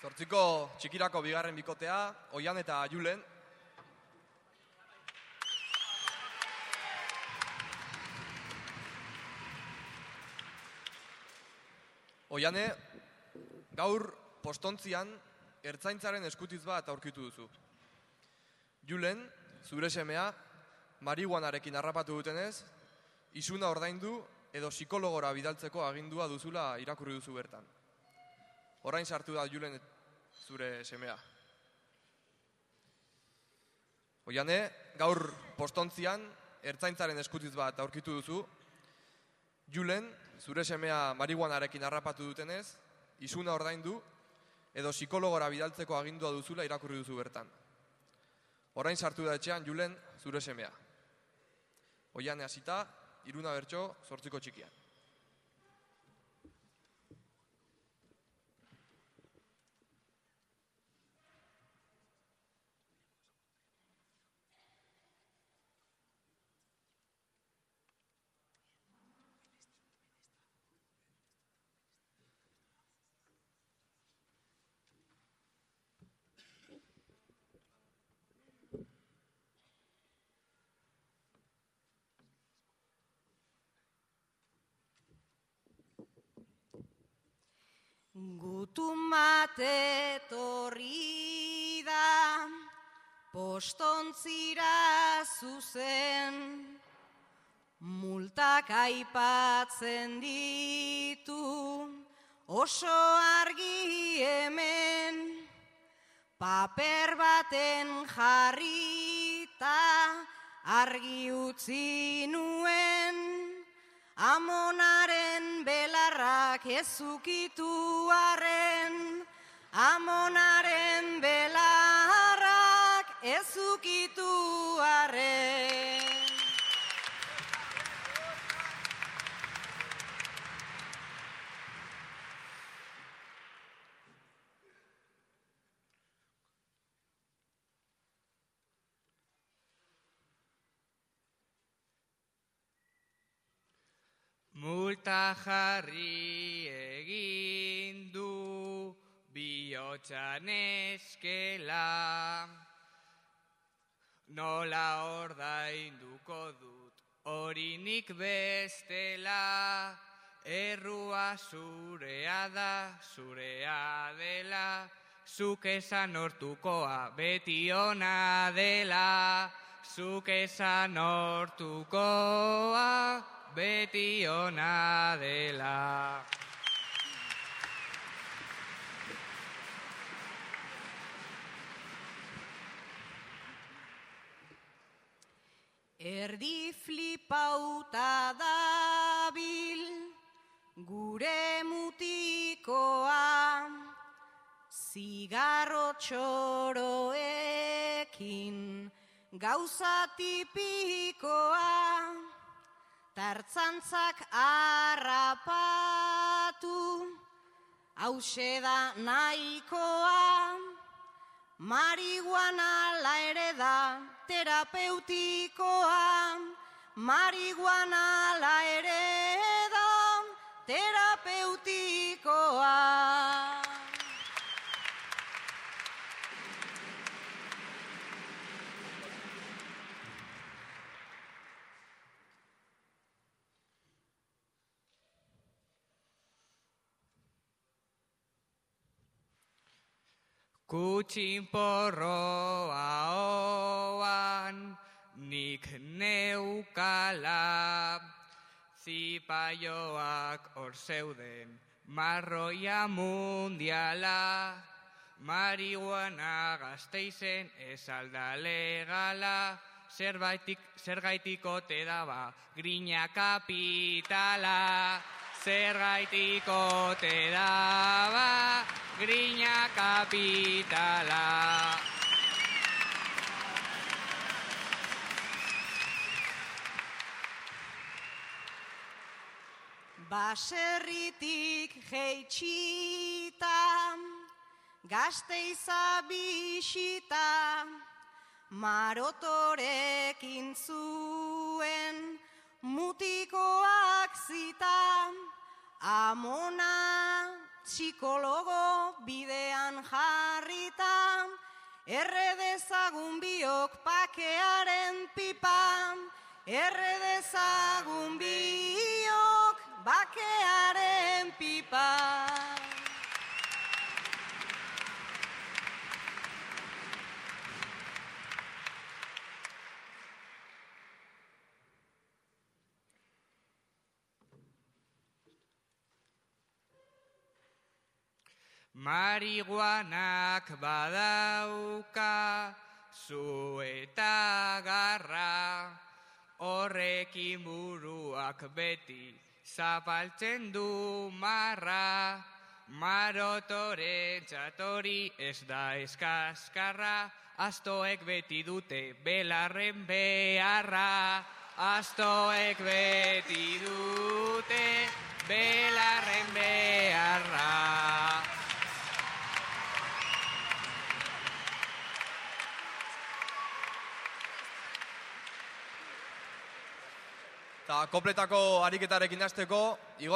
Zortziko txikirako bigarren bikotea, Oian eta Julen. Oiane, gaur postontzian ertzaintzaren eskutiz bat aurkitu duzu. Julen, zure semea, marihuanarekin harrapatu dutenez, isuna ordaindu edo psikologora bidaltzeko agindua duzula irakurri duzu bertan. Orain sartu da Julen zure semea. Oiane, gaur postontzian ertzaintzaren eskutiz bat aurkitu duzu. Julen, zure semea marihuanarekin harrapatu dutenez, isuna ordaindu edo psikologora bidaltzeko agindua duzula irakurri duzu bertan. Orain sartu da etxean Julen zure semea. Oiane hasita, iruna bertso, sortziko txikian. Gutun bat etorri da, postontzira zuzen, multak aipatzen ditu, oso argi hemen, paper baten jarrita, argi utzi nuen, Amonaren belarrak ezukitu arren, Amonaren belarrak ezukitu arren. Multa jarri bihotxan eskela. Nola ordainduko dut horinik bestela. Errua zurea da, zurea dela. Zuk esan hortukoa beti ona dela. Zuk esan hortukoa beti ona dela. Erdi flipauta dabil gure mutikoa. Zigarro txoroekin gauza tipikoa. Tartzantzak harrapatu hause da nahikoa Marihuana la ere da terapeutikoa, marihuana la ere Kutxin porroa oan, nik neukala, zipaioak hor zeuden, marroia mundiala, marihuana gazteizen ez alda legala, zerbaitik, zergaitik ote daba, grina kapitala, zergaitik ote daba, grina kapitala. Baserritik jeitxita, gazteiza bisita, marotorekin zuen, mutikoak zita, amona psikologo bidean jarrita, erre biok pakearen pipa, erre dezagun biok bakearen pipa. Marihuanak badauka zu garra, horrekin buruak beti zapaltzen du marra. Marotoren txatori ez da eskaskarra, astoek beti dute belarren beharra. Astoek beti dute belarren beharra. Eta kopletako ariketarekin hasteko, Igor